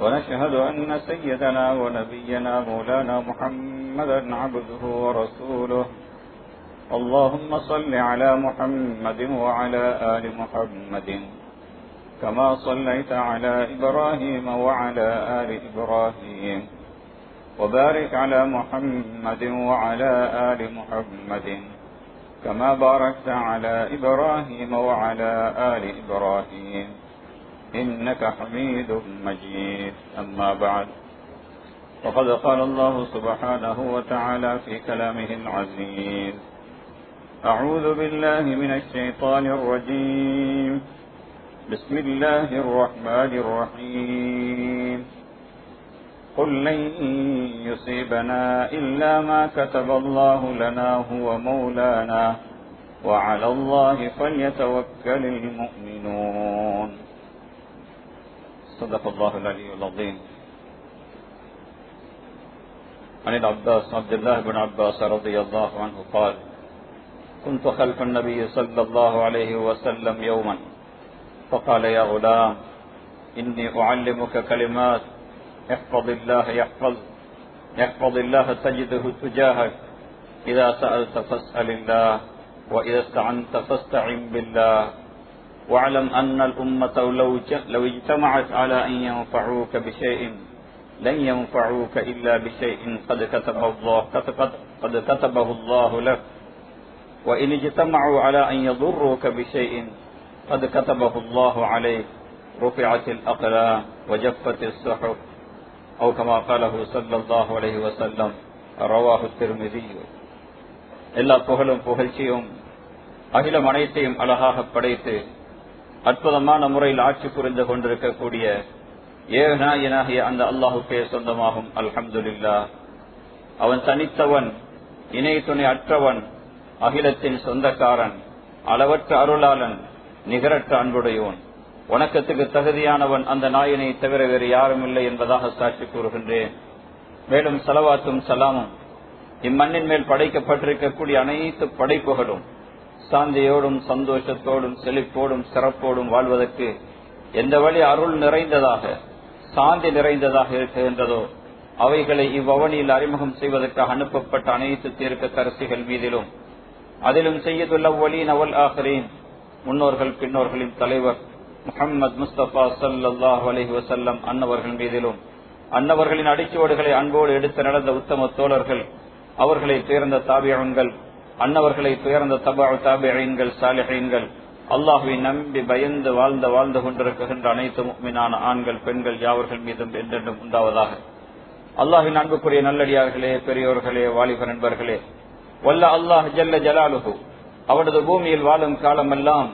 ونشهد أن سيدنا ونبينا مولانا محمدا عبده ورسوله. اللهم صل على محمد وعلى آل محمد كما صليت على إبراهيم وعلى آل إبراهيم وبارك على محمد وعلى آل محمد كما باركت على إبراهيم وعلى آل إبراهيم. إنك حميد مجيد. أما بعد وقد قال الله سبحانه وتعالى في كلامه العزيز أعوذ بالله من الشيطان الرجيم. بسم الله الرحمن الرحيم. قل لن يصيبنا إلا ما كتب الله لنا هو مولانا وعلى الله فليتوكل المؤمنون. صدق الله العلي العظيم. عن العباس عبد الله بن عباس رضي الله عنه قال كنت خلف النبي صلى الله عليه وسلم يوما. فقال يا غلام إني أعلمك كلمات. احفظ الله يحفظ. يحفظ الله تجده تجاهك. إذا سألت فاسأل الله وإذا استعنت فاستعن بالله. واعلم أن الأمة لو لو اجتمعت على أن ينفعوك بشيء لن ينفعوك إلا بشيء قد كتبه الله قد كتبه الله لك وإن اجتمعوا على أن يضروك بشيء قد كتبه الله عليك رفعت الأقلام وجفت الصحف أو كما قاله صلى الله عليه وسلم رواه الترمذي எல்லா புகழும் புகழ்ச்சியும் அகிலம் அனைத்தையும் அழகாக படைத்து அற்புதமான முறையில் ஆட்சி புரிந்து கொண்டிருக்கக்கூடிய ஏகநாயனாகிய அந்த அல்லாஹுக்கே சொந்தமாகும். அல்ஹம்துல்லா அவன் தனித்தவன் இணை துணை அற்றவன் அகிலத்தின் சொந்தக்காரன் அளவற்ற அருளாளன் நிகரற்ற அன்புடையவன். வணக்கத்துக்கு தகுதியானவன் அந்த நாயனை தவிர வேறு யாரும் இல்லை என்பதாக சாட்சி கூறுகின்றேன். மேலும் செலவாத்தும் சலாமும் இம்மண்ணின் மேல் படைக்கப்பட்டிருக்கக்கூடிய அனைத்து படைப்புகளும் சாந்தியோடும் சந்தோஷத்தோடும் செழிப்போடும் சிறப்போடும் வாழ்வதற்கு எந்த வழி அருள் நிறைந்ததாக சாந்தி நிறைந்ததாக இருக்கின்றதோ அவைகளை இவ்வவனியில் அறிமுகம் செய்வதற்காக அனுப்பப்பட்ட அனைத்து தீர்க்க தரசிகள் மீதிலும் அதிலும் செய்யதுள்ள ஒலி நவல் ஆகிறேன் முன்னோர்கள் பின்னோர்களின் தலைவர் முகமது முஸ்தபா சல்லாஹ் அலஹி வசல்லம் அன்னவர்கள் மீதிலும் அன்னவர்களின் அடிச்சுவடுகளை அன்போடு எடுத்து நடந்த உத்தம தோழர்கள் அவர்களை சேர்ந்த தாபியங்கள் அன்னவர்களை துயர்ந்த தபா தாபியங்கள் சாலிஹீன்கள் அல்லாஹுவை நம்பி பயந்து வாழ்ந்து வாழ்ந்து கொண்டிருக்கின்ற அனைத்து மீனான ஆண்கள் பெண்கள் யாவர்கள் மீதும் என்றென்றும் உண்டாவதாக. அல்லாஹின் அன்புக்குரிய நல்லடியார்களே பெரியோர்களே வாலிப நண்பர்களே வல்ல அல்லாஹ் ஜல்ல ஜலாலுகு அவரது பூமியில் வாழும் காலமெல்லாம்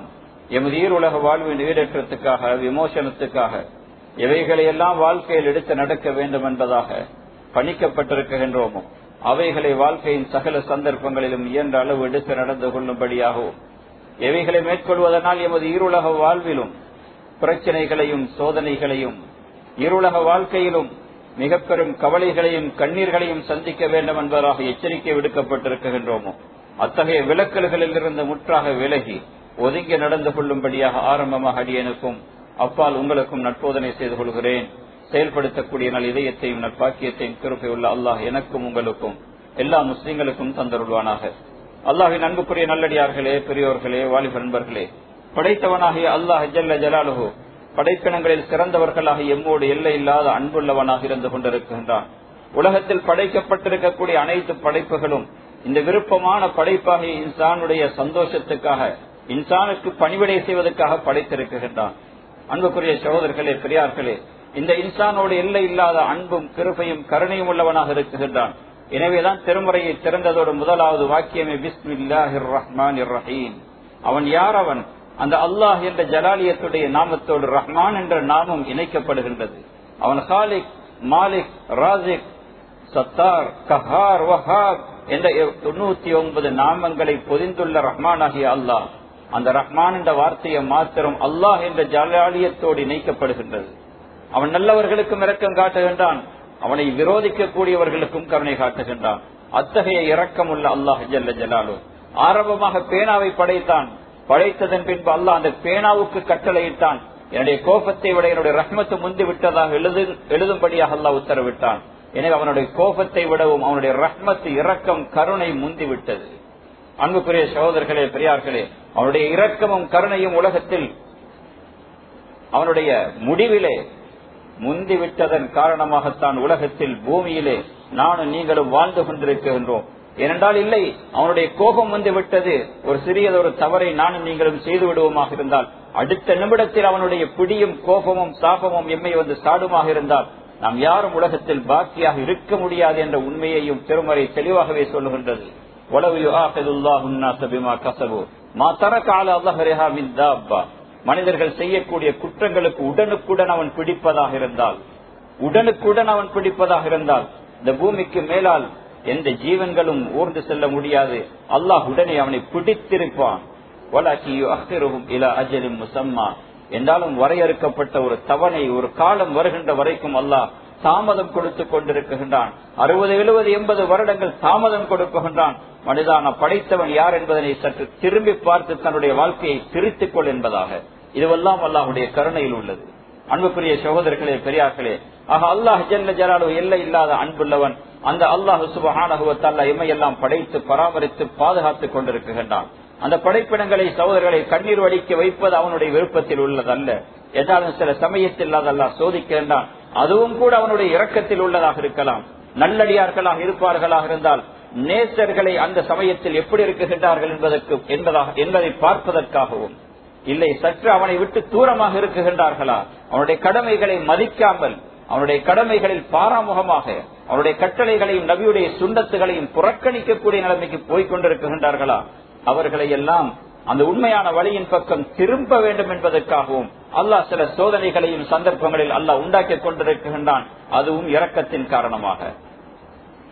எமது ஈருலக வாழ்வின் ஈடேற்றத்துக்காக விமோசனத்துக்காக எவைகளை எல்லாம் வாழ்க்கையில் எடுத்து நடக்க வேண்டும் என்பதாக பணிக்கப்பட்டிருக்கின்றோமோ? அவைகளை வாழ்க்கையின் சகல சந்தர்ப்பங்களிலும் இயன்ற அளவு எடுத்து நடந்து கொள்ளும்படியாகவும் எவைகளை மேற்கொள்வதனால் எமது இருளக வாழ்விலும் பிரச்சனைகளையும் சோதனைகளையும் இருளக வாழ்க்கையிலும் மிக பெரும் கவலைகளையும் கண்ணீர்களையும் சந்திக்க வேண்டும் என்பதாக எச்சரிக்கை விடுக்கப்பட்டிருக்கின்றோமோ அத்தகைய விளக்கல்களில் இருந்து முற்றாக விலகி ஒதுங்கி நடந்து கொள்ளும்படியாக ஆரம்பமாக அடியனுக்கும் அப்பால் உங்களுக்கும் நட்போதனை செய்து கொள்கிறேன். செயல்படுத்தக்கூடிய நல் இதயத்தையும் நற்பாக்கியத்தையும் திருப்பி உள்ள அல்லாஹ் எனக்கும் உங்களுக்கும் எல்லா முஸ்லீம்களுக்கும் தந்தருள்வானாக. அல்லாஹின் அன்புக்குரிய நல்லடியார்களே பெரியோர்களே வாலிப நண்பர்களே படைத்தவனாகிய அல்லாஹ் ஜல்ல ஜலாலுஹோ படைப்பினங்களில் சிறந்தவர்களாக எம்மோடு எல்லை இல்லாத அன்புள்ளவனாக இருந்து கொண்டிருக்கின்றான். உலகத்தில் படைக்கப்பட்டிருக்கக்கூடிய அனைத்து படைப்புகளும் இந்த விருப்பமான படைப்பாகிய இன்சானுடைய சந்தோஷத்துக்காக இன்சானுக்கு பணிவிடை செய்வதற்காக படைத்திருக்கின்றான். அன்புக்குரிய சகோதரர்களே பெரியார்களே இந்த இன்சானோடு எல்லை இல்லாத அன்பும் கிருபையும் கருணையும் உள்ளவனாக இருக்குகின்றான். எனவேதான் திருமுறையை திறந்ததோடு முதலாவது வாக்கியமே பிஸ்மில்லாஹிர் ரஹ்மான் ரஹீம் அவன் யார் அவன்? அந்த அல்லாஹ் என்ற ஜலாலியத்துடைய நாமத்தோடு ரஹ்மான் என்ற நாமம் இணைக்கப்படுகின்றது. அவன் ஹாலிக் மாலிக் ராசிக் சத்தார் கஹார் வஹாப் என்ற தொண்ணூத்தி ஒன்பது நாமங்களை பொதிந்துள்ள ரஹ்மான் ஆகிய அல்லாஹ். அந்த ரஹ்மான் என்ற வார்த்தையை மாத்திரம் அல்லாஹ் என்ற ஜலாலியத்தோடு இணைக்கப்படுகின்றது. அவன் நல்லவர்களுக்கும் இரக்கம் காட்டுகின்றான். அவனை விரோதிக்க கூடியவர்களுக்கும் கருணை காட்டுகின்றான். அத்தகைய இரக்கம் உள்ள அல்லாஹ் ஜல்ல ஜலாலு. ஆரம்பமாக பேனாவை படைத்தான். படைத்ததன் பின்பு அல்லாஹ் அந்த பேனாவுக்கு கட்டளையிட்டான். என்னுடைய கோபத்தை விட என்னுடைய ரஹ்மத்து முந்தி விட்டதாக எழுது எழுதும்படியாக அல்லாஹ் உத்தரவிட்டான். எனவே அவனுடைய கோபத்தை விடவும் அவனுடைய ரஹ்மத்து இரக்கம் கருணை முந்தி விட்டது. அன்புக்குரிய சகோதரர்களே பெரியார்களே அவனுடைய இரக்கமும் கருணையும் உலகத்தில் அவனுடைய முடிவிலே முந்தி விட்டதன் காரணமாகத்தான் உலகத்தில் பூமியிலே நானும் நீங்களும் வாழ்ந்து கொண்டிருக்கின்றோம். ஏனென்றால் இல்லை அவனுடைய கோபம் வந்து விட்டது. ஒரு சிறியதொரு தவறை நானும் நீங்களும் செய்து விடுவோமாக இருந்தால் அடுத்த நிமிடத்தில் அவனுடைய பிடியும் கோபமும் சாபமும் எம்மை வந்து சாடுமாக இருந்தால் நாம் யாரும் உலகத்தில் பாக்கியாக இருக்க முடியாது என்ற உண்மையையும் திருமறை தெளிவாகவே சொல்லுகின்றது. மனிதர்கள் செய்யக்கூடிய குற்றங்களுக்கு உடனுக்குடன் அவன் பிடிப்பதாக இருந்தால் உடனுக்குடன் அவன் பிடிப்பதாக இருந்தால் இந்த பூமிக்கு மேலால் எந்த ஜீவன்களும் ஊர்ந்து செல்ல முடியாது. அல்லாஹ் உடனே அவனை பிடித்திருப்பான். என்றாலும் வரையறுக்கப்பட்ட ஒரு தவணை ஒரு காலம் வருகின்ற வரைக்கும் அல்லாஹ் தாமதம் கொடுத்து கொண்டிருக்கின்றான். அறுபது எழுபது எண்பது வருடங்கள் தாமதம் கொடுக்குகின்றான். மனிதான படைத்தவன் யார் என்பதனை சற்று திரும்பி பார்த்து தன்னுடைய வாழ்க்கையை திருத்திக் கொள் என்பதாக. இதுவெல்லாம் அல்லாஹுடைய கருணையில் உள்ளது. அன்புக்குரிய சகோதரர்களே பெரியார்களே ஆக அல்லாஹ் ஜல்ல ஜலாலு எல்லை இல்லாத அன்புள்ளவன் அந்த அல்லாஹு சுபஹானகுவத்தல்ல எம்மையெல்லாம் படைத்து பராமரித்து பாதுகாத்துக் கொண்டிருக்கின்றான். அந்த படைப்பினங்களை சகோதரர்களை கண்ணீர் வடிக்க வைப்பது அவனுடைய விருப்பத்தில் உள்ளதல்ல. ஏதாவது சில சமயத்தில் அதெல்லாம் சோதிக்கின்றான் அதுவும் கூட அவனுடைய இரக்கத்தில் உள்ளதாக இருக்கலாம். நல்லடியார்களாக இருப்பார்களாக இருந்தால் நேசர்களை அந்த சமயத்தில் எப்படி இருக்குகின்றார்கள் என்பதற்கு என்பதாக என்பதை பார்ப்பதற்காகவும். இல்லை சற்று அவனை விட்டு தூரமாக இருக்குகின்றார்களா? அவனுடைய கடமைகளை மதிக்காமல் அவனுடைய கடமைகளில் பாராமுகமாக அவனுடைய கட்டளைகளையும் நபியுடைய சுண்டத்துகளையும் புறக்கணிக்கக்கூடிய நிலைமைக்கு போய்க் கொண்டிருக்கின்றார்களா அவர்களை எல்லாம் அந்த உண்மையான வழியின் பக்கம் திரும்ப வேண்டும் என்பதற்காகவும் அல்லாஹ் சில சோதனைகளையும் சந்தர்ப்பங்களில் அல்லாஹ் உண்டாக்கி கொண்டிருக்கின்றான். அதுவும் இரக்கத்தின் காரணமாக.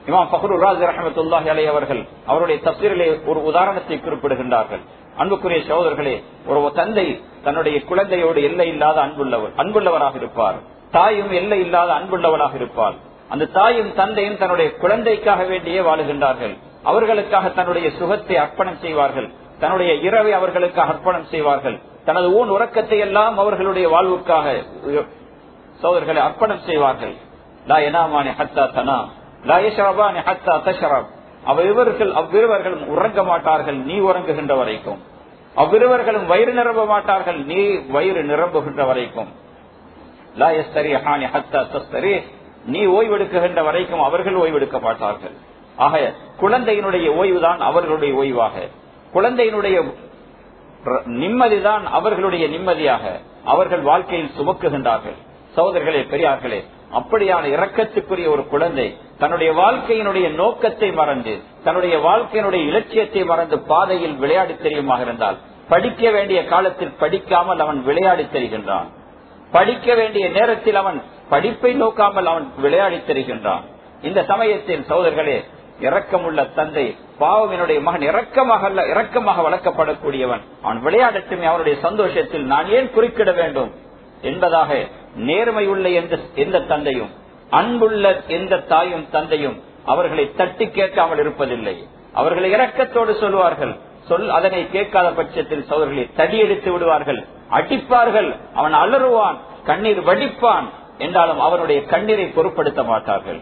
இமாம் பஹரு ராஜ் ரஹமத்துல்லாஹி அலை அவர்கள் அவருடைய தப்சீரிலே ஒரு உதாரணத்தை குறிப்பிடுகின்றார்கள். அன்புக்குரிய சகோதரர்களே ஒரு தந்தை தன்னுடைய குழந்தையோடு எல்லை இல்லாத அன்புள்ளவர் அன்புள்ளவராக இருப்பார். தாயும் எல்லை இல்லாத அன்புள்ளவராக இருப்பார். அந்த தாயும் தந்தையும் தன்னுடைய குழந்தைக்காக வேண்டியே வாழுகின்றார்கள். அவர்களுக்காக தன்னுடைய சுகத்தை அர்ப்பணம் செய்வார்கள். தன்னுடைய இரவை அவர்களுக்கு அர்ப்பணம் செய்வார்கள். தனது ஊன் உறக்கத்தை எல்லாம் அவர்களுடைய வாழ்வுக்காக சோதர்களை அர்ப்பணம் செய்வார்கள். லா எனாமானி ஹத்தா தனா லா யஷரபானி ஹத்தா தஷரப். அவ்விருவர்கள் அவ்விருவர்களும் உறங்க மாட்டார்கள் நீ உறங்குகின்ற வரைக்கும். அவ்விருவர்களும் வயிறு நிரம்ப மாட்டார்கள் நீ வயிறு நிரம்புகின்ற வரைக்கும். லா எஸ்தரி ஹானி ஹத்தா தஸ்தரி நீ ஓய்வெடுக்குகின்ற வரைக்கும் அவர்கள் ஓய்வெடுக்க மாட்டார்கள். ஆக குழந்தையினுடைய ஓய்வுதான் அவர்களுடைய ஓய்வாக. குழந்தையினுடைய நிம்மதிதான் அவர்களுடைய நிம்மதியாக அவர்கள் வாழ்க்கையில் சுமக்குகின்றார்கள். சகோதரர்களே பெரியார்களே அப்படியான இரக்கத்துக்குரிய ஒரு குழந்தை தன்னுடைய வாழ்க்கையினுடைய நோக்கத்தை மறந்து தன்னுடைய வாழ்க்கையினுடைய இலட்சியத்தை மறந்து பாதையில் விளையாடி தெரியுமாக இருந்தால் படிக்க வேண்டிய காலத்தில் படிக்காமல் அவன் விளையாடி தெரிகின்றான். படிக்க வேண்டிய நேரத்தில் அவன் படிப்பை நோக்காமல் அவன் விளையாடி தெரிகின்றான். இந்த சமயத்தில் சகோதரர்களே இரக்கமுள்ள தந்தை பாவம் என்னுடைய மகன் இரக்கமாக அல்ல இரக்கமாக வளர்க்கப்படக்கூடியவன். அவன் விளையாடட்டுமே அவனுடைய சந்தோஷத்தில் நான் ஏன் குறுக்கிட வேண்டும்? என்பதாக நேர்மையுள்ள எந்த எந்த தந்தையும் அன்புள்ள எந்த தாயும் தந்தையும் அவர்களை தட்டி கேட்காமல் இருப்பதில்லை. அவர்களை இரக்கத்தோடு சொல்வார்கள். சொல் அதனை கேட்காத பட்சத்தில் சோதர்களை தடியெடுத்து விடுவார்கள். அடிப்பார்கள். அவன் அலறுவான். கண்ணீர் வடிப்பான். என்றாலும் அவனுடைய கண்ணீரை பொருட்படுத்த மாட்டார்கள்.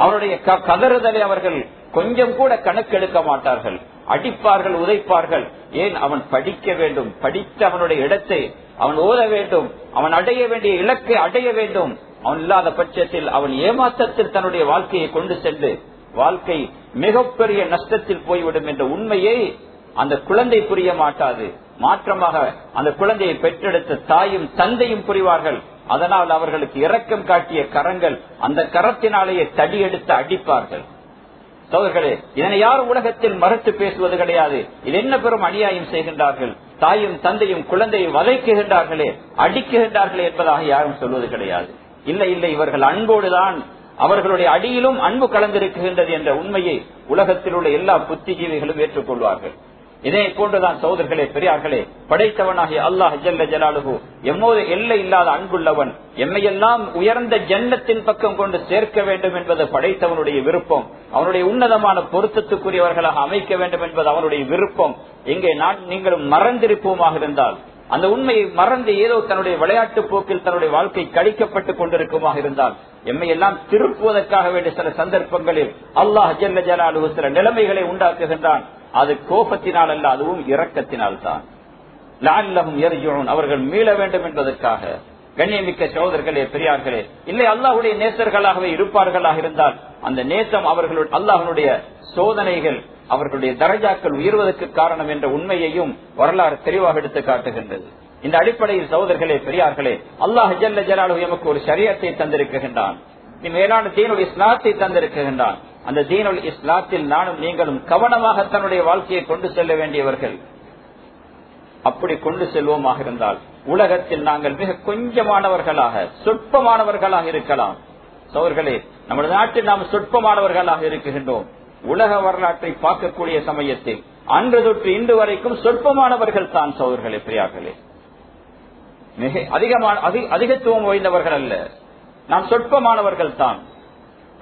அவருடைய கதறுதலை அவர்கள் கொஞ்சம் கூட கணக்கெடுக்க மாட்டார்கள். அடிப்பார்கள் உதைப்பார்கள். ஏன்? அவன் படிக்க வேண்டும். படித்து அவனுடைய இடத்தை அவன் ஓத வேண்டும். அவன் அடைய வேண்டிய இலக்கை அடைய வேண்டும். அவன் இல்லாத பட்சத்தில் அவன் ஏமாற்றத்தில் தன்னுடைய வாழ்க்கையை கொண்டு சென்று வாழ்க்கை மிகப்பெரிய நஷ்டத்தில் போய்விடும் என்ற உண்மையை அந்த குழந்தை புரிய மாட்டாது. மாற்றமாக அந்த குழந்தையை பெற்றெடுத்த தாயும் தந்தையும் புரிவார்கள். அதனால் அவர்களுக்கு இரக்கம் காட்டிய கரங்கள் அந்த கரத்தினாலேயே தடி எடுத்து அடிப்பார்கள். சோதர்களே இதனை யாரும் உலகத்தில் மறுத்து பேசுவது கிடையாது. இது என்ன பெரும் அநியாயம் செய்கின்றார்கள்? தாயும் தந்தையும் குழந்தையை வதைக்குகின்றார்களே அடிக்குகின்றார்களே என்பதாக யாரும் சொல்வது கிடையாது. இல்லை இல்லை இவர்கள் அன்போடுதான் அவர்களுடைய அடியிலும் அன்பு கலந்திருக்கின்றது என்ற உண்மையை உலகத்தில் உள்ள எல்லா புத்திஜீவிகளும் ஏற்றுக்கொள்வார்கள். இதே போன்றுதான் சோதர்களே பெரியார்களே படைத்தவனாகிய அல்லாஹ் ஜல்ல ஜலாலுகு எம்மோது எல்லை இல்லாத அன்புள்ளவன் எம்மையெல்லாம் உயர்ந்த ஜன்னத்தின் பக்கம் கொண்டு சேர்க்க வேண்டும் என்பது படைத்தவனுடைய விருப்பம். அவனுடைய உன்னதமான பொருத்தத்துக்குரியவர்களாக அமைக்க வேண்டும் என்பது அவனுடைய விருப்பம். இங்கே நான் நீங்களும் மறந்திருப்போமாக இருந்தால் அந்த உண்மையை மறந்து ஏதோ தன்னுடைய விளையாட்டு போக்கில் தன்னுடைய வாழ்க்கை கழிக்கப்பட்டுக் கொண்டிருக்குமாக இருந்தால் எம்மை எல்லாம் திருப்புவதற்காக வேண்டிய சில சந்தர்ப்பங்களில் அல்லாஹ் ஜல்ல ஜலாலு சில நிலைமைகளை உண்டாக்குகின்றான். அது கோபத்தினால் அல்ல அதுவும் இரக்கத்தினால் தான் எரிஜோன் அவர்கள் மீள வேண்டும் என்பதற்காக. கண்ணியமிக்க சகோதரர்களே பெரியார்களே இல்லை அல்லாஹுடைய நேசர்களாகவே இருப்பார்களாக இருந்தால் அந்த நேசம் அவர்களுடைய அல்லாஹனுடைய சோதனைகள் அவர்களுடைய தரஜாக்கள் உயர்வதற்கு காரணம் என்ற உண்மையையும் வரலாறு தெளிவாக எடுத்து காட்டுகின்றது. இந்த அடிப்படையில் சகோதரர்களே பெரியார்களே அல்லாஹ் ஜல்ல ஜலாலு எமக்கு ஒரு சரியத்தை தந்திருக்கின்றான். நீ மேலான தீனுடைய இஸ்லாத்தை தந்திருக்கின்றான். அந்த தீனுல் இஸ்லாத்தில் நானும் நீங்களும் கவனமாக தன்னுடைய வாழ்க்கையை கொண்டு செல்ல வேண்டியவர்கள். அப்படி கொண்டு செல்வோமாக இருந்தால் உலகத்தில் நாங்கள் மிக கொஞ்சமானவர்களாக சொற்பமானவர்களாக இருக்கலாம். சோர்களே நமது நாட்டில் நாம் சொற்பமானவர்களாக இருக்குகின்றோம் உலக வரலாற்றை பார்க்கக்கூடிய சமயத்தில் அன்று தொற்று இன்று வரைக்கும் சொற்பமானவர்கள் தான் சோர்களே பிரியார்களே. மிக அதிகமான அதிகத்துவம் வாய்ந்தவர்கள் அல்ல. நாம் சொற்பமானவர்கள் தான்.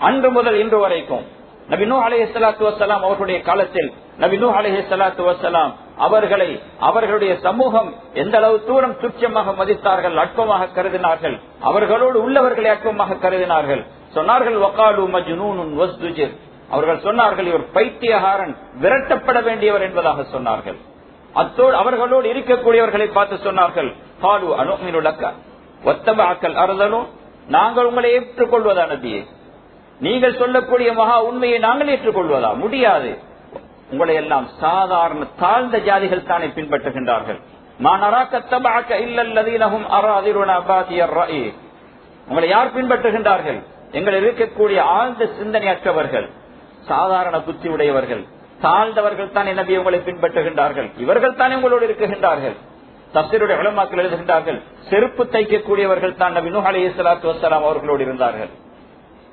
அன்று முதல் இன்று வரைக்கும். நபினு நூ சலாத்து வசலாம் அவர்களுடைய காலத்தில் நபினு நூ சலாத்து வசலாம் அவர்களை அவர்களுடைய சமூகம் எந்த அளவு தூரம் துச்சமாக மதித்தார்கள் அற்பமாக கருதினார்கள் அவர்களோடு உள்ளவர்களை அற்பமாக கருதினார்கள். சொன்னார்கள் வக்காலு மஜ்னூன் அவர்கள் சொன்னார்கள் இவர் பைத்தியகாரன் விரட்டப்பட வேண்டியவர் என்பதாக சொன்னார்கள். அத்தோடு அவர்களோடு இருக்கக்கூடியவர்களை பார்த்து சொன்னார்கள் காலு அனுமினுலக்க ஒத்தபாக்கல் அறுதலும் நாங்கள் உங்களை ஏற்றுக்கொள்வதானதியே நீங்கள் சொல்லக்கூடிய மகா உண்மையை நாங்கள் ஏற்றுக்கொள்வதா? முடியாது. உங்களை எல்லாம் சாதாரண தாழ்ந்த ஜாதிகள் தானே பின்பற்றுகின்றார்கள். உங்களை யார் பின்பற்றுகின்றார்கள்? எங்களை இருக்கக்கூடிய ஆழ்ந்த சிந்தனையற்றவர்கள் சாதாரண புத்தி உடையவர்கள் தாழ்ந்தவர்கள் தான் நபி உங்களை பின்பற்றுகின்றார்கள். இவர்கள் தானே உங்களோடு இருக்குகின்றார்கள் தப்சருடைய விளமாக்கள் எழுதுகின்றார்கள் செருப்பு தைக்கக்கூடியவர்கள் தான் நபி நூஹ் அலி இஸ்லாத்து வசலாம் அவர்களோடு இருந்தார்கள்.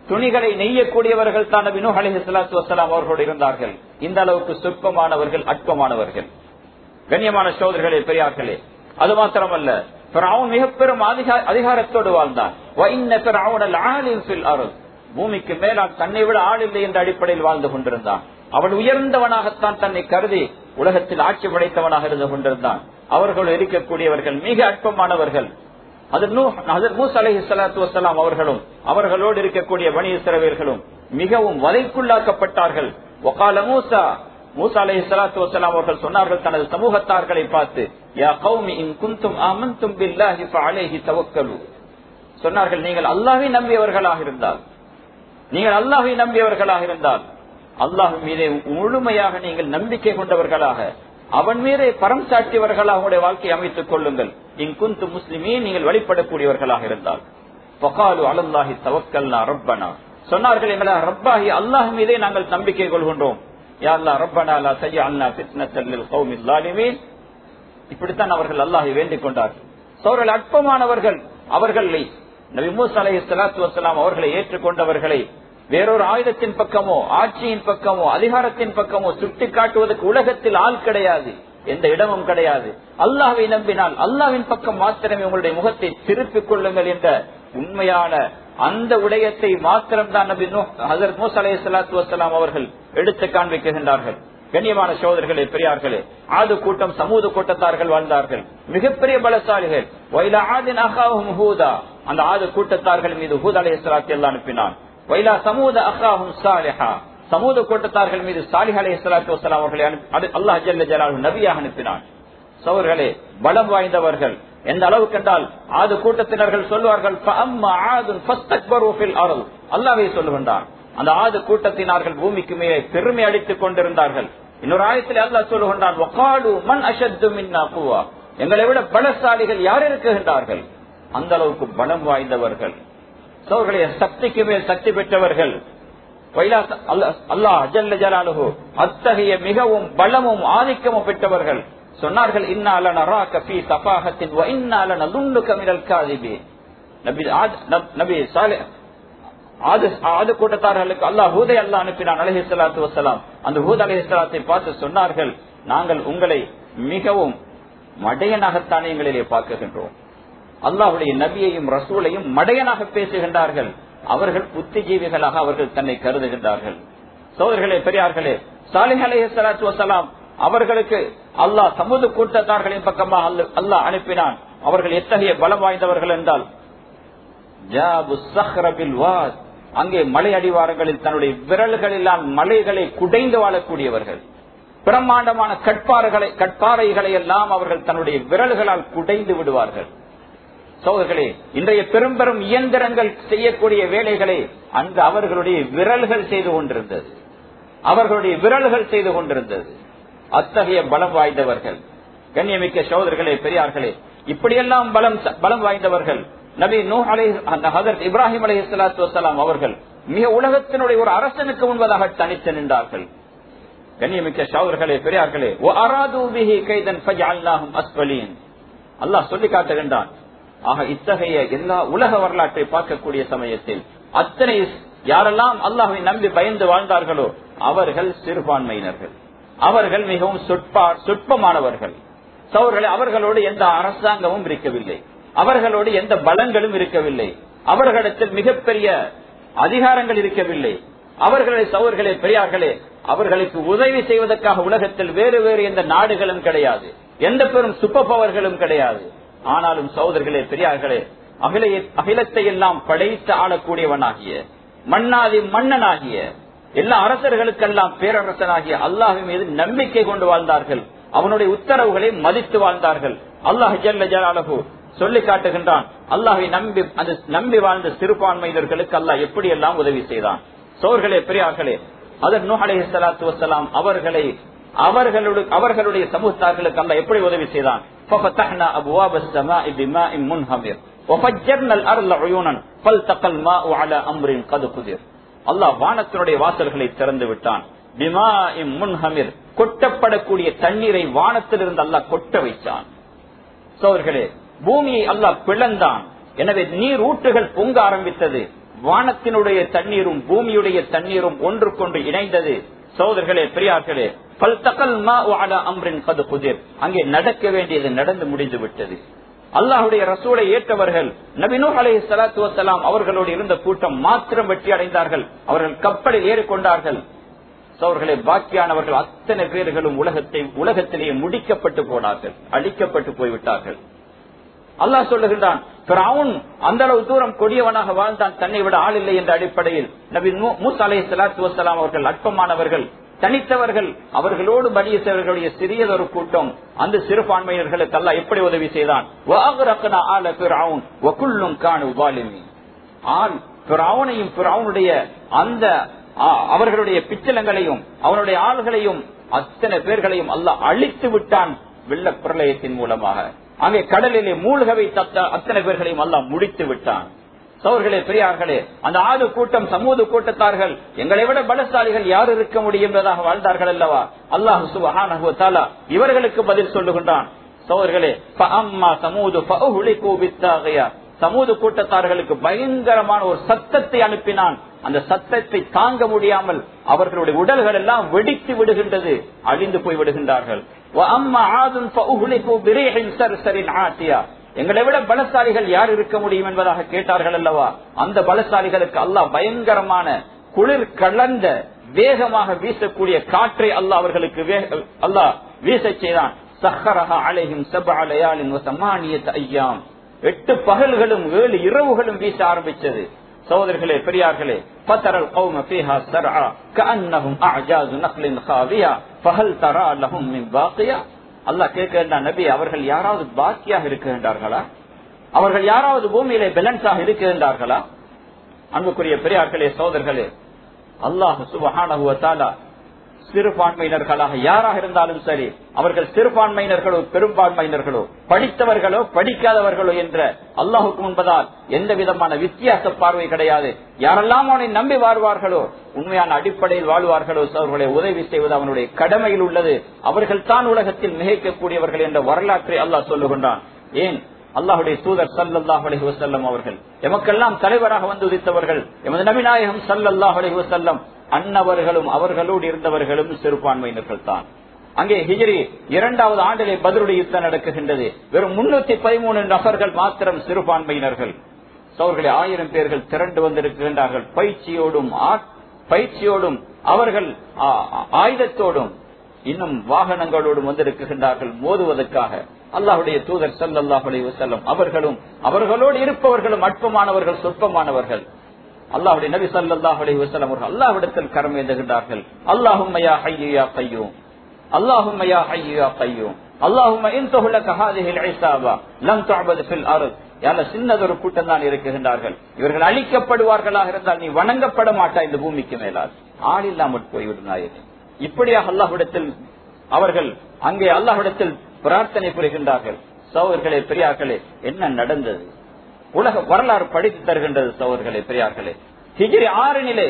துணிகளை நெய்யக்கூடியவர்கள் தான் நபி நூ அலி சலாத்து வசலாம் அவர்களோடு இருந்தார்கள். இந்த அளவுக்கு சொற்பமானவர்கள் அற்பமானவர்கள். கண்ணியமான சோதர்களே பெரியார்களே. அது மாத்திரமல்ல அவன் மிக பெரும் அதிகாரத்தோடு வாழ்ந்தான். பூமிக்கு மேலால் தன்னை விட ஆள் இல்லை என்ற அடிப்படையில் வாழ்ந்து கொண்டிருந்தான். அவன் உயர்ந்தவனாகத்தான் தன்னை கருதி உலகத்தில் ஆட்சி படைத்தவனாக இருந்து கொண்டிருந்தான். அவர்கள் இருக்கக்கூடியவர்கள் மிக அற்பமானவர்கள். வசலாம் அவர்களும் அவர்களோடு இருக்கக்கூடிய வணிக சிறவர்களும் மிகவும் வலைக்குள்ளாக்கப்பட்டார்கள் ஒகால மூசா மூசா அலஹி சலாத்து வசலாம் அவர்கள் சொன்னார்கள் தனது சமூகத்தார்களை பார்த்து யா கௌமி இன் குந்தும் ஆமந்தும் பில்லாஹி தவக்கலு. சொன்னார்கள் நீங்கள் அல்லாஹை நம்பியவர்களாக இருந்தால் நீங்கள் அல்லாஹை நம்பியவர்களாக இருந்தால் அல்லாஹ் மீதே முழுமையாக நீங்கள் நம்பிக்கை கொண்டவர்களாக அவன் மீதே பரம் சாட்டியவர்களாக உங்களுடைய வாழ்க்கையை அமைத்துக் கொள்ளுங்கள். இங்குந்து முஸ்லிமே நீங்கள் வழிபடக்கூடியவர்களாக இருந்தால். பகாலு அலல்லாஹி தவக்கல்னா ரப்பனா. சொன்னார்கள் எங்களா ரப்பாகி அல்லாஹ் மீதே நாங்கள் நம்பிக்கை கொள்கின்றோம். யா ரப்பனா லா தஜ்அல்னா ஃபித்னத்தல் லில் கௌமில் ஸாலிமீன். இப்படித்தான் அவர்கள் அல்லாஹை வேண்டிக் கொண்டார்கள். சோழல் அற்பமானவர்கள். அவர்களை நபி மூசா அலைஹி ஸலாத்து வஸலாம் அவர்களை ஏற்றுக்கொண்டவர்களை வேறொரு ஆயுதத்தின் பக்கமோ ஆட்சியின் பக்கமோ அதிகாரத்தின் பக்கமோ சுட்டி காட்டுவதற்கு உலகத்தில் ஆள் கிடையாது. எந்த இடமும் கிடையாது. அல்லாவை நம்பினால் அல்லாவின் பக்கம் மாத்திரமே உங்களுடைய முகத்தை திருப்பிக் கொள்ளுங்கள் என்ற உண்மையான அந்த உடையத்தை மாத்திரம்தான் நபி ஹசரத் மூசா அலைஹி அவர்கள் எடுத்து காண்பிக்கின்றார்கள். கண்ணியமான சோதர்களே பெரியார்களே ஆது கூட்டம் சமூக கூட்டத்தார்கள் வாழ்ந்தார்கள். மிகப்பெரிய பலசாலிகள். வைலா ஆதின் அகாவும் ஹூதா. அந்த ஆது கூட்டத்தார்கள் மீது ஹூத் அலே சலாத்தி எல்லாம் அனுப்பினான். வைலா சமூக அகாவும் சாலிஹா. சமூக கூட்டத்தார்கள் மீது சாலிஹ் அவர்களை அல்லாஹ் ஜல்ல ஜலாலு நபியாக அனுப்பினான் சோர்களே பலம் வாய்ந்தவர்கள். எந்த அளவுக்கு என்றால் ஆது கூட்டத்தினர்கள் சொல்வார்கள் அல்லாவே சொல்லுகின்றான் அந்த ஆது கூட்டத்தினார்கள் பூமிக்கு மேலே பெருமை அடித்துக் கொண்டிருந்தார்கள். இன்னொரு ஆயத்தில் அல்லாஹ் சொல்லுகின்றான் எங்களை விட பலசாலிகள் யார் இருக்குகின்றார்கள் அந்த அளவுக்கு பலம் வாய்ந்தவர்கள். சோர்களே சக்திக்கு மேல் சக்தி பெற்றவர்கள். அல்லாஹ் அஜல்ல ஜலாலுஹு அத்தகைய மிகவும் பலமும் ஆதிக்கமும் பெற்றவர்கள். சொன்னார்கள் இன்னால நராக கபி சஃபாஹத்தின் இன்னால நபி நபி ஆது ஆது கூட்டத்தார்களுக்கு அல்லாஹ் ஹூதை அல்லாஹ் அனுப்பினான் அலஹி சலாத்து வசலாம் அந்த ஹூத் அலஹி சலாத்தை பார்த்து சொன்னார்கள் நாங்கள் உங்களை மிகவும் மடையனாகத்தானே எங்களிலே பார்க்குகின்றோம். அல்லாஹுடைய நபியையும் ரசூலையும் மடையனாக பேசுகின்றார்கள். அவர்கள் புத்திஜீவிகளாக அவர்கள் தன்னை கருதுகின்றார்கள். சோதர்களே பெரியார்களே சாலிஹ் அலஹி வசலாம் அவர்களுக்கு அல்லாஹ் சமூக கூட்டத்தார்களின் பக்கமாக அல்லாஹ் அனுப்பினான். அவர்கள் எத்தகைய பலம் வாய்ந்தவர்கள் என்றால் அங்கே மலை அடிவாரங்களில் தன்னுடைய விரல்களெல்லாம் மலைகளை குடைந்து வாழக்கூடியவர்கள். பிரம்மாண்டமான கட்பாறைகளை கட்பாறைகளை எல்லாம் அவர்கள் தன்னுடைய விரல்களால் குடைந்து விடுவார்கள். சோதர்களே இன்றைய பெரும் பெரும் இயந்திரங்கள் செய்யக்கூடிய வேலைகளை அன்று அவர்களுடைய விரல்கள் செய்து கொண்டிருந்தது. அவர்களுடைய விரல்கள் செய்து கொண்டிருந்தது. அத்தகைய பலம் வாய்ந்தவர்கள். கண்ணியமிக்க சோதர்களே பெரியார்களே இப்படியெல்லாம் பலம் பலம் வாய்ந்தவர்கள் நபி நூ அலை ஹதரத் இப்ராஹிம் அலி சலாத்து வசலாம் அவர்கள் மிக உலகத்தினுடைய ஒரு அரசனுக்கு முன்பதாக தனித்து நின்றார்கள். கண்ணியமிக்க சோதர்களே பெரியார்களே அல்லாஹ் சொல்லி காட்டுகின்றான் ஆக இத்தகைய எல்லா உலக வரலாற்றை பார்க்கக்கூடிய சமயத்தில் அத்தனை யாரெல்லாம் அல்லாஹை நம்பி பயந்து வாழ்ந்தார்களோ அவர்கள் சிறுபான்மையினர்கள். அவர்கள் மிகவும் சொற்பமானவர்கள். அவர்களோடு எந்த அரசாங்கமும் இருக்கவில்லை. அவர்களோடு எந்த பலங்களும் இருக்கவில்லை. அவர்களிடத்தில் மிகப்பெரிய அதிகாரங்கள் இருக்கவில்லை. அவர்களை சவர்களே பெரியார்களே அவர்களுக்கு உதவி செய்வதற்காக உலகத்தில் வேறு வேறு எந்த நாடுகளும் கிடையாது. எந்த பெரும் சுப்ப பவர்களும் கிடையாது. ஆனாலும் சகோதரர்களே பெரியார்களே அகிலைய அகிலத்தை எல்லாம் படைத்து ஆளக்கூடியவனாகிய மன்னாதி மன்னனாகிய எல்லா அரசர்களுக்கெல்லாம் பேரரசனாகிய அல்லாஹின் மீது நம்பிக்கை கொண்டு வாழ்ந்தார்கள். அவனுடைய உத்தரவுகளை மதித்து வாழ்ந்தார்கள். அல்லாஹ் ஜல்ல ஜலாலஹு சொல்லி காட்டுகின்றான். அல்லாஹை நம்பி அந்த நம்பி வாழ்ந்த சிறுபான்மையினர்களுக்கு அல்லாஹ் எப்படி எல்லாம் உதவி செய்தான். சோர்களே பெரியார்களே அதன் நூஹலை சலாத்து வசலாம் அவர்களை அவர்களுடைய அவர்களுடைய சமூகத்தார்களுக்கு அல்ல எப்படி உதவி செய்தான்? ففتحنا ابواب السماء بماء منهمر وفجرنا الارض عيونا فالتقى الماء على امر قد قدر அல்லாஹ் வானத்தினுடைய வாசல்களை திறந்து விட்டான் பிமா முன்ஹமிர் கொட்டப்படக்கூடிய தண்ணீரை வானத்திலிருந்து அல்லாஹ் கொட்ட வைத்தான் சோர்களே பூமியை அல்லாஹ் பிளந்தான் எனவே நீர் ஊற்றுகள் பொங்க ஆரம்பித்தது வானத்தினுடைய தண்ணீரும் பூமியுடைய தண்ணீரும் ஒன்றுக்கொன்று இணைந்தது சோதர்களே பெரியார்களே அங்கே நடக்க வேண்டியது நடந்து முடிந்து விட்டது. அல்லாஹுடைய ரசூலை ஏற்றவர்கள் நபினு அலை சலாத்து வசலாம் அவர்களோடு இருந்த கூட்டம் மாத்திரம் வெற்றி அடைந்தார்கள். அவர்கள் கப்பலில் ஏறிக்கொண்டார்கள். அவர்களை பாக்கியானவர்கள் அத்தனை பேர்களும் உலகத்தை உலகத்திலேயே முடிக்கப்பட்டு போனார்கள். அழிக்கப்பட்டு போய்விட்டார்கள். அல்லாஹ் சொல்லுகின்றான் அந்த அளவு தூரம் கொடியவனாக வாழ்ந்தான் தன்னை விட ஆள் இல்லை என்ற அடிப்படையில் நபி மூஸ் அலை சலாத்து வசலாம் அவர்கள் அற்பமானவர்கள். தனித்தவர்கள் அவர்களோடு பலியசவர்களுடைய சிறியதொரு கூட்டம் அந்த சிறுபான்மையினர்களுக்கு அல்ல எப்படி உதவி செய்தான்? ஆள் பிறவுடைய அந்த அவர்களுடைய பிச்சலங்களையும் அவனுடைய ஆள்களையும் அத்தனை பேர்களையும் அல்ல அழித்து விட்டான் வெள்ள பிரளயத்தின் மூலமாக. அங்கே கடலிலே மூழ்கவை தத்த அத்தனை பேர்களையும் அல்ல முடித்து விட்டான். சோர்களே பெரியார்களே அந்த ஆடு கூட்டம் சமூக கூட்டத்தார்கள் எங்களை விட பலசாலிகள் யார் இருக்க முடியும் என்பதாக வாழ்ந்தார்கள் அல்லவா? அல்லாஹு சுபஹானா இவர்களுக்கு பதில் சொல்லுகின்றான். சோர்களே சமூக கூட்டத்தார்களுக்கு பயங்கரமான ஒரு சத்தத்தை அனுப்பினான். அந்த சத்தத்தை தாங்க முடியாமல் அவர்களுடைய உடல்கள் எல்லாம் வெடித்து விடுகின்றது அழிந்து போய் விடுகின்றார்கள். எங்களை விட பலசாலிகள் யார் இருக்க முடியும் என்பதாக கேட்டார்கள் அல்லவா? அந்த பலசாலிகளுக்கு அல்லாஹ் பயங்கரமான குளிர் கலந்த வேகமாக வீசக்கூடிய காற்றை அல்லாஹ் அவர்களுக்கு அல்லாஹ் வீச செய்தான். சஹரஹா அலைஹிம் சபாலயாலின் ஐயாம். எட்டு பகல்களும் ஏழு இரவுகளும் வீச ஆரம்பிச்சது. சகோதரர்களே பெரியார்களே பத்தரல் கௌம ஃபீஹா சர்ஆ கஅன்னஹும் அஅஜாஸு நக்லின் காவியா ஃபஹல் தரா லஹும் மின் பாக்கியா. அல்லாஹ் கேட்கின்ற நபி அவர்கள் யாராவது பாக்கியாக இருக்கின்றார்களா அவர்கள் யாராவது பூமியிலே பேலன்ஸாக இருக்கின்றார்களா அன்புக்குரிய பெரியார்களே சோதர்களே அல்லாஹ் சுபஹானஹுவத்தாலா சிறுபான்மையினர்களாக யாராக இருந்தாலும் சரி அவர்கள் சிறுபான்மையினர்களோ பெரும்பான்மையினர்களோ படித்தவர்களோ படிக்காதவர்களோ என்ற அல்லாஹுக்கு முன்பதால் எந்த விதமான வித்தியாச பார்வை கிடையாது. யாரெல்லாம் அவனை நம்பி வாழ்வார்களோ உண்மையான அடிப்படையில் வாழ்வார்களோ அவர்களை உதவி செய்வது அவனுடைய கடமையில் உள்ளது. அவர்கள் தான் உலகத்தில் மிகைக்கக்கூடியவர்கள் என்ற வரலாற்றை அல்லாஹ் சொல்லுகின்றான். ஏன்? அல்லாஹுடைய தூதர் சல்லல்லாஹ் அலைஹி வஸல்லம் அவர்கள். எமக்கெல்லாம் தலைவராக வந்து உதித்தவர்கள். எமது நபிநாயகம் சல்லல்லாஹ் அலைஹி வஸல்லம் அன்னவர்களும் அவர்களோடு இருந்தவர்களும் சிறுபான்மையினர்கள் தான் அங்கே ஹிஜ்ரி இரண்டாவது ஆண்டிலே பதிலுடைய யுத்தம் நடக்குகின்றது. வெறும் முன்னூத்தி பதிமூணு நபர்கள் மாத்திரம் சிறுபான்மையினர்கள். சோர்களே ஆயிரம் பேர்கள் திரண்டு வந்திருக்கின்றார்கள். பயிற்சியோடும் ஆ- பயிற்சியோடும் அவர்கள் ஆயுதத்தோடும் இன்னும் வாகனங்களோடும் வந்திருக்கின்றார்கள் மோதுவதற்காக. அல்லாஹுடைய தூதர் ஸல்லல்லாஹு அலைஹி அவர்களும் அவர்களோடு இருப்பவர்களும் அற்பமானவர்கள் சொற்பமானவர்கள். அல்லாஹுடைய நபி சல்லாஹ் வசலம் அவர்கள் அல்லாஹ்விடத்தில் கரம் எழுதுகின்றார்கள் அல்லாஹும் மையா கையும். அல்லாஹும் மையா கையும். சின்னதொரு கூட்டம் தான் இருக்குகின்றார்கள் இவர்கள் அழிக்கப்படுவார்களாக இருந்தால் நீ வணங்கப்பட மாட்டா இந்த பூமிக்கு மேலால். ஆள் இல்லாமல் போய்விடுனாயே இப்படியாக அல்லாஹ்விடத்தில் அவர்கள் அங்கே அல்லாஹ்விடத்தில் பிரார்த்தனை புரிகின்றார்கள். சோழர்களே பெரியார்களே என்ன நடந்தது? உலக வரலாறு படித்து தருகின்றது சோர்களே பெரியார்களே. ஹிஜிரி ஆறு நிலை